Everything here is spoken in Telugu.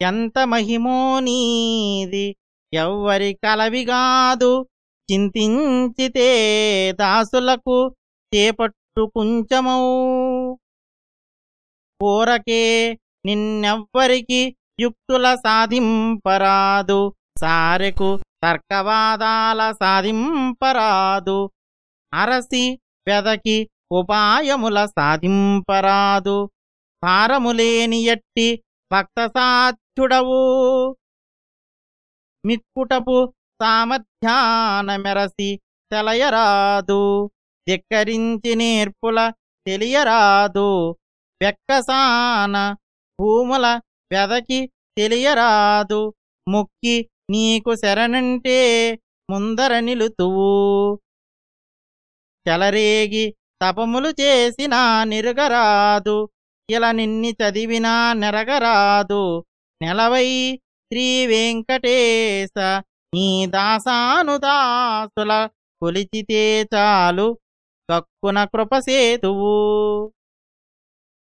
ఎంత మహిమో నీది? ఎవ్వరి కలవిగాదు చింతించితే దాసులకు చేపట్టు కుంచమౌ. కోరకే నిన్నెవ్వరికి యుక్తుల సాధింపరాదు. సారెకు తర్కవాదాల సాధింపరాదు. అరసి వెదకి ఉపాయముల సాధింపరాదు. పారములేని ఎట్టి భక్త సాధ్యుడవు మిక్కుటపు సామర్థ్యాన మెరసి తెలయరాదు. ధిక్కరించి నేర్పుల తెలియరాదు. వెక్కసాన భూముల వెదకి తెలియరాదు. ముక్కి నీకు శరణంటే ముందర నిలుతువు. చెలరేగి తపములు చేసినా నిరుగరాదు. ఇలా నిన్ని చదివినా నెరగరాదు. నెలవై శ్రీ వెంకటేశ నీ దాసానుదాసుల కొలిచితే చాలు. కక్కున కృపసేతువు